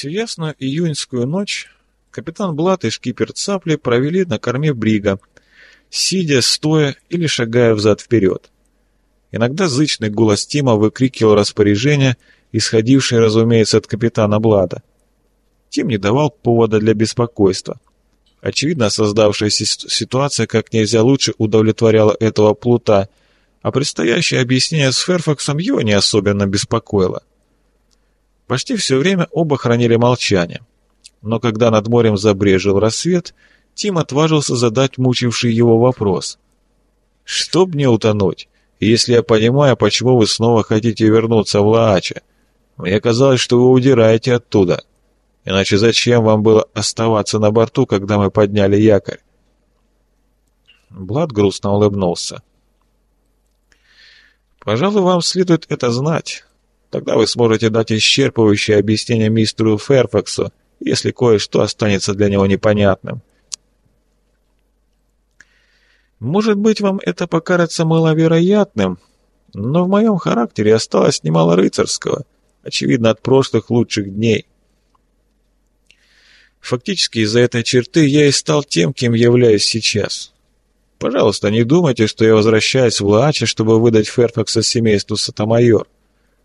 Всю ясную июньскую ночь капитан Блат и шкипер Цапли провели на корме брига, сидя, стоя или шагая взад-вперед. Иногда зычный голос Тима выкрикивал распоряжения, исходившие, разумеется, от капитана Блада. Тим не давал повода для беспокойства. Очевидно, создавшаяся ситуация как нельзя лучше удовлетворяла этого плута, а предстоящее объяснение с Ферфаксом его не особенно беспокоило. Почти все время оба хранили молчание. Но когда над морем забрежил рассвет, Тим отважился задать мучивший его вопрос. «Чтоб не утонуть, если я понимаю, почему вы снова хотите вернуться в Лаача? Мне казалось, что вы удираете оттуда. Иначе зачем вам было оставаться на борту, когда мы подняли якорь?» Блад грустно улыбнулся. «Пожалуй, вам следует это знать. Тогда вы сможете дать исчерпывающее объяснение мистеру Ферфаксу, если кое-что останется для него непонятным. Может быть, вам это покажется маловероятным, но в моем характере осталось немало рыцарского, очевидно, от прошлых лучших дней. Фактически из-за этой черты я и стал тем, кем являюсь сейчас. Пожалуйста, не думайте, что я возвращаюсь в Лааче, чтобы выдать Ферфакса семейству Сатамайор.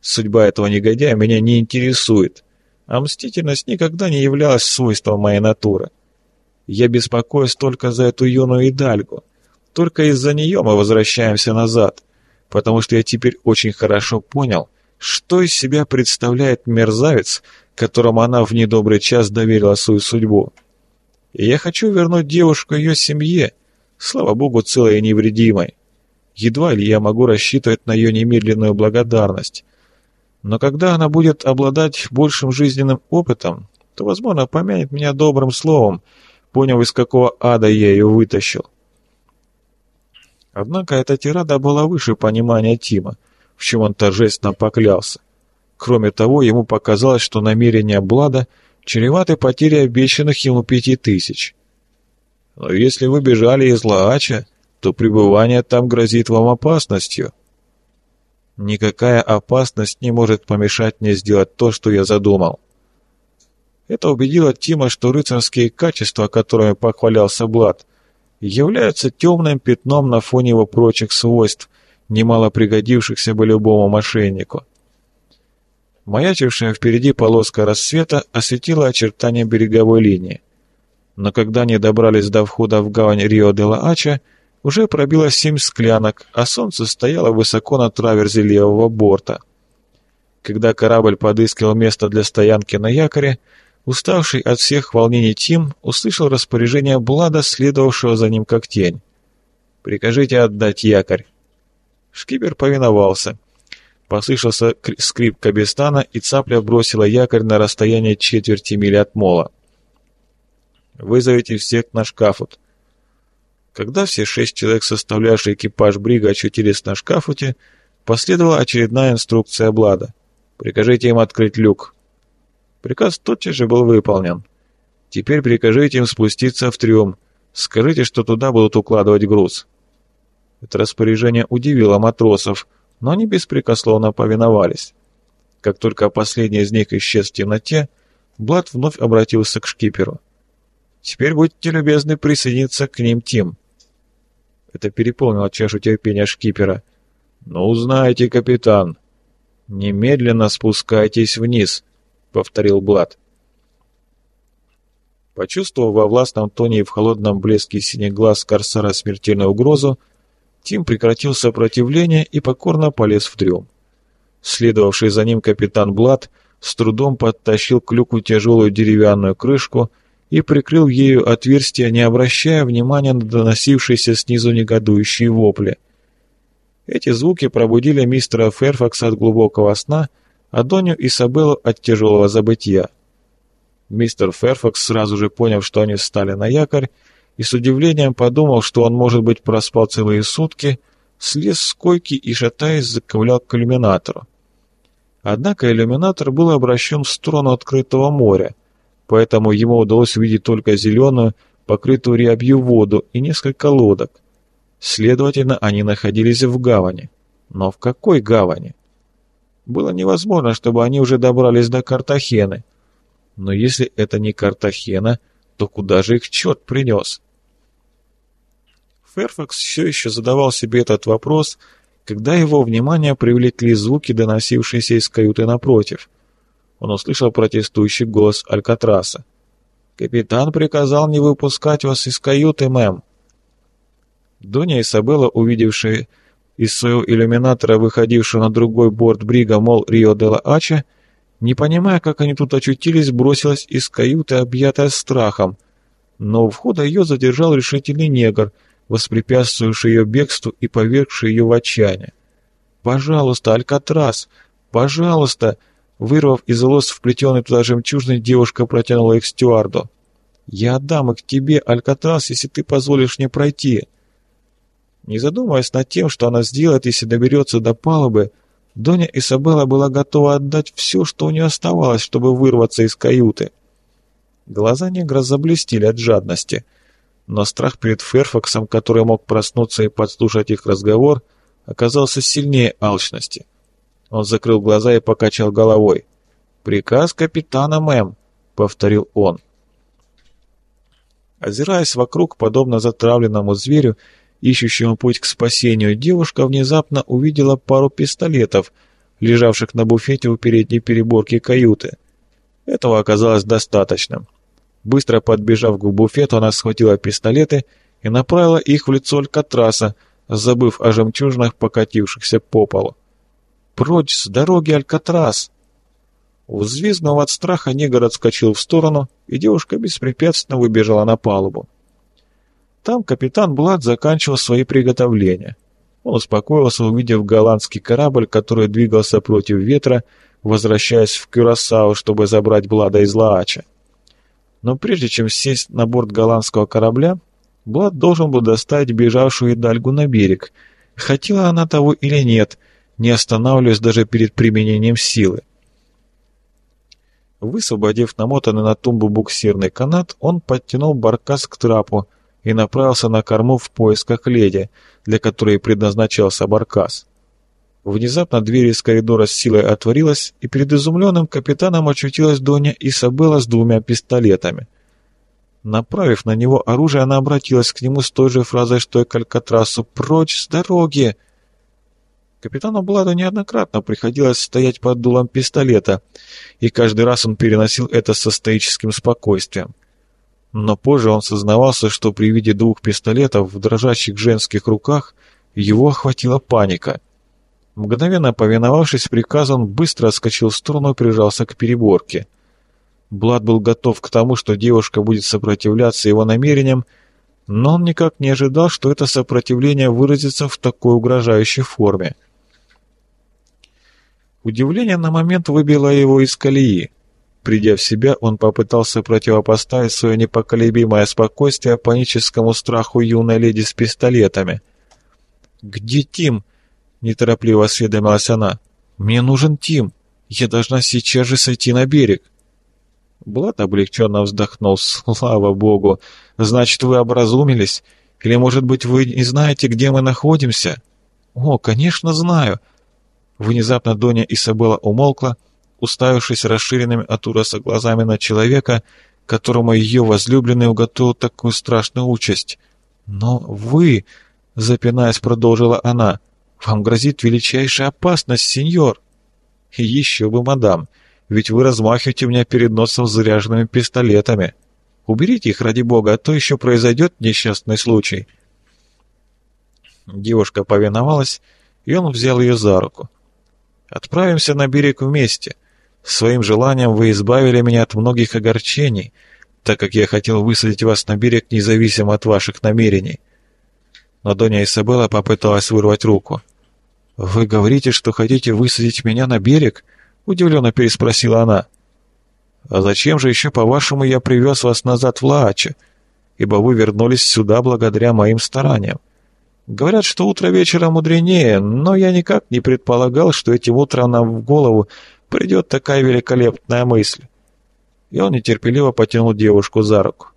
Судьба этого негодяя меня не интересует, а мстительность никогда не являлась свойством моей натуры. Я беспокоюсь только за эту юную Идальгу. Только из-за нее мы возвращаемся назад, потому что я теперь очень хорошо понял, что из себя представляет мерзавец, которому она в недобрый час доверила свою судьбу. И я хочу вернуть девушку ее семье, слава богу, целой и невредимой. Едва ли я могу рассчитывать на ее немедленную благодарность, но когда она будет обладать большим жизненным опытом, то, возможно, помянет меня добрым словом, поняв, из какого ада я ее вытащил. Однако эта тирада была выше понимания Тима, в чем он торжественно поклялся. Кроме того, ему показалось, что намерения Блада чреваты потерей обещанных ему пяти тысяч. Но если вы бежали из Лаача, то пребывание там грозит вам опасностью. Никакая опасность не может помешать мне сделать то, что я задумал. Это убедило Тима, что рыцарские качества, которыми похвалялся Блад, являются темным пятном на фоне его прочих свойств, немало пригодившихся бы любому мошеннику. Маячившая впереди полоска рассвета осветила очертания береговой линии. Но когда они добрались до входа в гавань Рио-де-Ла-Ача, уже пробило семь склянок, а солнце стояло высоко на траверзе левого борта. Когда корабль подыскивал место для стоянки на якоре, уставший от всех волнений Тим услышал распоряжение Блада, следовавшего за ним как тень. «Прикажите отдать якорь». Шкипер повиновался. Послышался скрип кабестана, и цапля бросила якорь на расстояние четверти мили от мола. «Вызовите всех на шкафут», когда все шесть человек, составлявшие экипаж Брига, очутились на шкафуте, последовала очередная инструкция Блада. «Прикажите им открыть люк». Приказ тотчас же был выполнен. «Теперь прикажите им спуститься в трюм. Скажите, что туда будут укладывать груз». Это распоряжение удивило матросов, но они беспрекословно повиновались. Как только последний из них исчез в темноте, Блад вновь обратился к шкиперу. «Теперь будьте любезны присоединиться к ним, Тим». Это переполнило чашу терпения шкипера. «Ну, знаете, капитан, немедленно спускайтесь вниз», — повторил Блад. Почувствовав во властном тоне и в холодном блеске синих глаз Корсара смертельную угрозу, Тим прекратил сопротивление и покорно полез в трюм. Следовавший за ним капитан Блад с трудом подтащил к люку тяжелую деревянную крышку и прикрыл ею отверстие, не обращая внимания на доносившиеся снизу негодующие вопли. Эти звуки пробудили мистера Ферфакса от глубокого сна, а Доню Сабеллу от тяжелого забытия. Мистер Ферфакс, сразу же поняв, что они встали на якорь, и с удивлением подумал, что он, может быть, проспал целые сутки, слез с койки и, шатаясь, заковылял к иллюминатору. Однако иллюминатор был обращен в сторону открытого моря, поэтому ему удалось увидеть только зеленую, покрытую рябью воду и несколько лодок. Следовательно, они находились в гавани. Но в какой гавани? Было невозможно, чтобы они уже добрались до Картахены. Но если это не Картахена, то куда же их черт принес? Ферфакс все еще задавал себе этот вопрос, когда его внимание привлекли звуки, доносившиеся из каюты напротив. Он услышал протестующий голос Алькатраса. «Капитан приказал не выпускать вас из каюты, мэм». Доня Исабелла, увидевшая из своего иллюминатора, выходившего на другой борт брига, мол, Рио-де-ла-Ача, не понимая, как они тут очутились, бросилась из каюты, объятая страхом. Но у входа ее задержал решительный негр, воспрепятствовавший ее бегству и повергший ее в отчаяние. «Пожалуйста, Алькатрас! Пожалуйста!» Вырвав из волос вплетенный туда жемчужный, девушка протянула их стюарду. «Я отдам их тебе, Алькатрас, если ты позволишь мне пройти». Не задумываясь над тем, что она сделает, если доберется до палубы, Доня Исабелла была готова отдать все, что у нее оставалось, чтобы вырваться из каюты. Глаза негра заблестели от жадности, но страх перед Ферфаксом, который мог проснуться и подслушать их разговор, оказался сильнее алчности. Он закрыл глаза и покачал головой. «Приказ капитана, мэм», — повторил он. Озираясь вокруг, подобно затравленному зверю, ищущему путь к спасению, девушка внезапно увидела пару пистолетов, лежавших на буфете у передней переборки каюты. Этого оказалось достаточным. Быстро подбежав к буфету, она схватила пистолеты и направила их в лицо Алькатраса, забыв о жемчужинах, покатившихся по полу. «Прочь с дороги, Алькатрас!» Взвизгнув от страха, негр отскочил в сторону, и девушка беспрепятственно выбежала на палубу. Там капитан Блад заканчивал свои приготовления. Он успокоился, увидев голландский корабль, который двигался против ветра, возвращаясь в Кюрасау, чтобы забрать Блада из Лаача. Но прежде чем сесть на борт голландского корабля, Блад должен был доставить бежавшую Идальгу на берег, хотела она того или нет, не останавливаясь даже перед применением силы. Высвободив намотанный на тумбу буксирный канат, он подтянул баркас к трапу, и направился на корму в поисках леди, для которой предназначался баркас. Внезапно дверь из коридора с силой отворилась, и перед изумленным капитаном очутилась Доня Исабелла с двумя пистолетами. Направив на него оружие, она обратилась к нему с той же фразой, что и к Алькатрасу «Прочь с дороги!». Капитану Бладу неоднократно приходилось стоять под дулом пистолета, и каждый раз он переносил это со стоическим спокойствием. Но позже он сознавался, что при виде двух пистолетов в дрожащих женских руках его охватила паника. Мгновенно повиновавшись приказу, он быстро отскочил в сторону и прижался к переборке. Блад был готов к тому, что девушка будет сопротивляться его намерениям, но он никак не ожидал, что это сопротивление выразится в такой угрожающей форме. Удивление на момент выбило его из колеи. Придя в себя, он попытался противопоставить свое непоколебимое спокойствие паническому страху юной леди с пистолетами. «Где Тим?» — неторопливо осведомилась она. «Мне нужен Тим. Я должна сейчас же сойти на берег». Блад облегченно вздохнул. «Слава богу! Значит, вы образумились? Или, может быть, вы не знаете, где мы находимся?» «О, конечно, знаю!» Внезапно Доня Исабелла умолкла, уставившись расширенными от ужаса глазами на человека, которому ее возлюбленный уготовил такую страшную участь. «Но вы...» — запинаясь, продолжила она. «Вам грозит величайшая опасность, сеньор!» «Еще бы, мадам, ведь вы размахиваете меня перед носом заряженными пистолетами. Уберите их, ради бога, а то еще произойдет несчастный случай». Девушка повиновалась, и он взял ее за руку. «Отправимся на берег вместе. Своим желанием вы избавили меня от многих огорчений, так как я хотел высадить вас на берег независимо от ваших намерений. Но Доня Исабелла попыталась вырвать руку. «Вы говорите, что хотите высадить меня на берег?» — удивленно переспросила она. «А зачем же еще, по-вашему, я привез вас назад в Лааче? Ибо вы вернулись сюда благодаря моим стараниям. Говорят, что утро вечера мудренее, но я никак не предполагал, что этим утром нам в голову придет такая великолепная мысль. И он нетерпеливо потянул девушку за руку.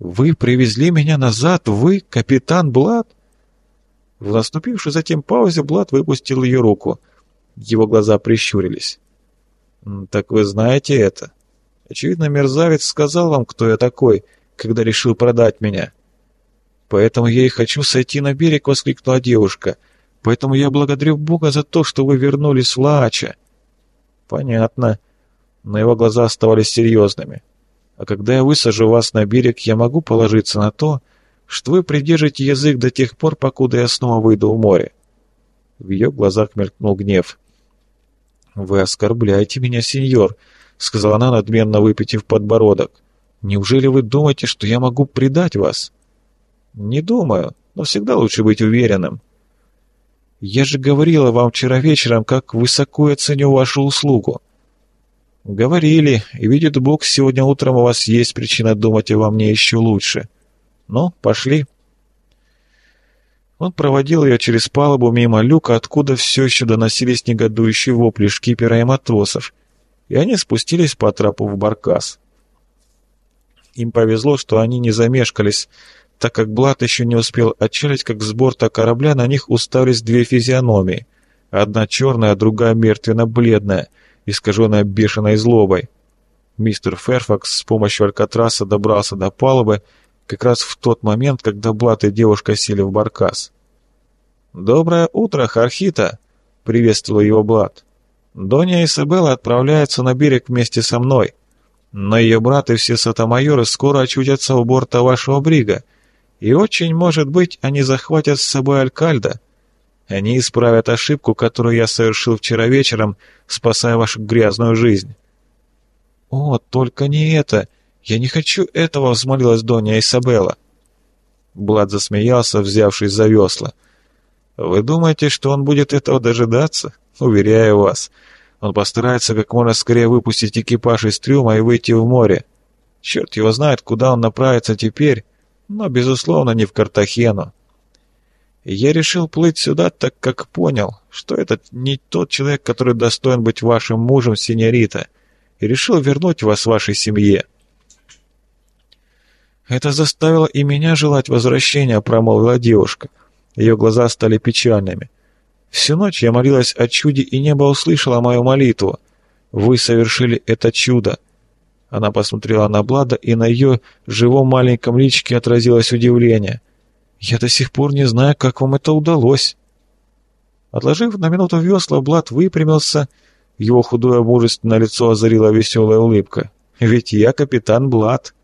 «Вы привезли меня назад? Вы, капитан Блад?» В наступившей затем паузе Блад выпустил ее руку. Его глаза прищурились. «Так вы знаете это?» Очевидно, мерзавец сказал вам, кто я такой, когда решил продать меня. Поэтому я и хочу сойти на берег, воскликнула девушка. Поэтому я благодарю Бога за то, что вы вернулись в Лаача. Понятно. Но его глаза оставались серьезными. А когда я высажу вас на берег, я могу положиться на то, что вы придержите язык до тех пор, покуда я снова выйду в море. В ее глазах мелькнул гнев. «Вы оскорбляете меня, сеньор», — сказала она, надменно выпитив подбородок. «Неужели вы думаете, что я могу предать вас?» «Не думаю, но всегда лучше быть уверенным». «Я же говорила вам вчера вечером, как высоко я ценю вашу услугу». «Говорили, и видит Бог, сегодня утром у вас есть причина думать обо мне еще лучше. Ну, пошли». Он проводил ее через палубу мимо люка, откуда все еще доносились негодующие вопли шкипера и матросов, и они спустились по трапу в баркас. Им повезло, что они не замешкались, так как Блад еще не успел отчалить, как с борта корабля на них уставились две физиономии. Одна черная, а другая мертвенно-бледная, искаженная бешеной злобой. Мистер Ферфакс с помощью Алькатраса добрался до палубы как раз в тот момент, когда Блад и девушка сели в баркас. «Доброе утро, Хархита!» — приветствовал его Блад. «Доня Исабелла отправляется на берег вместе со мной, но ее брат и все сатамайоры скоро очутятся у борта вашего брига, и очень, может быть, они захватят с собой Алькальда. Они исправят ошибку, которую я совершил вчера вечером, спасая вашу грязную жизнь». «О, только не это! Я не хочу этого!» — взмолилась Донья Исабелла. Блад засмеялся, взявшись за весла. «Вы думаете, что он будет этого дожидаться? Уверяю вас, он постарается как можно скорее выпустить экипаж из трюма и выйти в море. Черт его знает, куда он направится теперь, но, безусловно, не в Картахену. Я решил плыть сюда, так как понял, что этот не тот человек, который достоин быть вашим мужем, синьорита, и решил вернуть вас вашей семье. Это заставило и меня желать возвращения, промолвила девушка. Ее глаза стали печальными. Всю ночь я молилась о чуде, и небо услышало мою молитву. Вы совершили это чудо. Она посмотрела на Блада, и на ее живом маленьком личике отразилось удивление. «Я до сих пор не знаю, как вам это удалось». Отложив на минуту весла, Блад выпрямился. Его худое мужественное лицо озарила веселая улыбка. «Ведь я капитан Блад».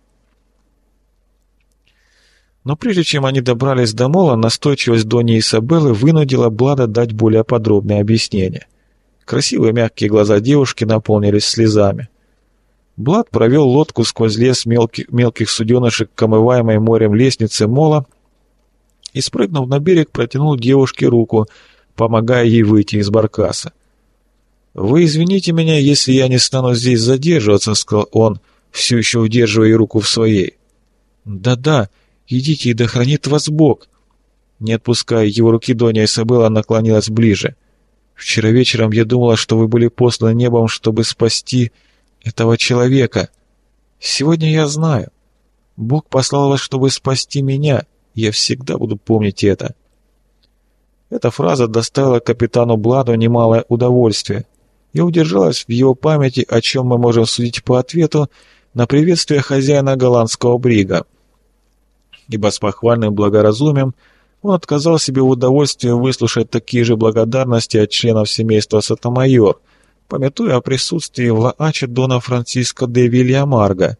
Но прежде чем они добрались до мола, настойчивость Дони Исабеллы вынудила Блада дать более подробное объяснение. Красивые мягкие глаза девушки наполнились слезами. Блад провел лодку сквозь лес мелких, мелких суденышек к омываемой морем лестнице мола и, спрыгнув на берег, протянул девушке руку, помогая ей выйти из баркаса. «Вы извините меня, если я не стану здесь задерживаться», — сказал он, все еще удерживая ее руку в своей. «Да-да, идите, и да хранит вас Бог!» Не отпуская его руки, Доня Исабелла наклонилась ближе. «Вчера вечером я думала, что вы были посланы небом, чтобы спасти...» этого человека. Сегодня я знаю. Бог послал вас, чтобы спасти меня. Я всегда буду помнить это. Эта фраза доставила капитану Бладу немалое удовольствие и удержалась в его памяти, о чем мы можем судить по ответу на приветствие хозяина голландского брига. Ибо с похвальным благоразумием он отказал себе в удовольствии выслушать такие же благодарности от членов семейства Сатамайор – пометуя о присутствии в Лааче Дона Франциско де Вильямарго,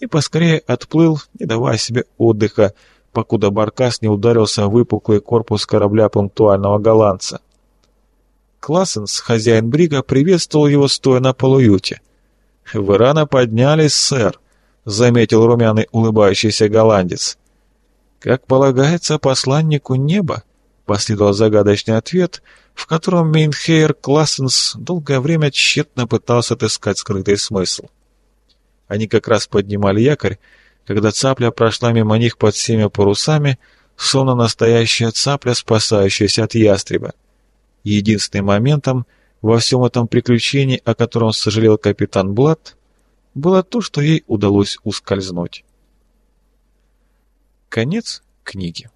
и поскорее отплыл, не давая себе отдыха, покуда баркас не ударился в выпуклый корпус корабля пунктуального голландца. Классенс, хозяин брига, приветствовал его, стоя на полуюте. «Вы рано поднялись, сэр», — заметил румяный улыбающийся голландец. «Как полагается посланнику неба», — последовал загадочный ответ — в котором Мейнхейр Классенс долгое время тщетно пытался отыскать скрытый смысл. Они как раз поднимали якорь, когда цапля прошла мимо них под всеми парусами, словно настоящая цапля, спасающаяся от ястреба. Единственным моментом во всем этом приключении, о котором сожалел капитан Блад, было то, что ей удалось ускользнуть. Конец книги.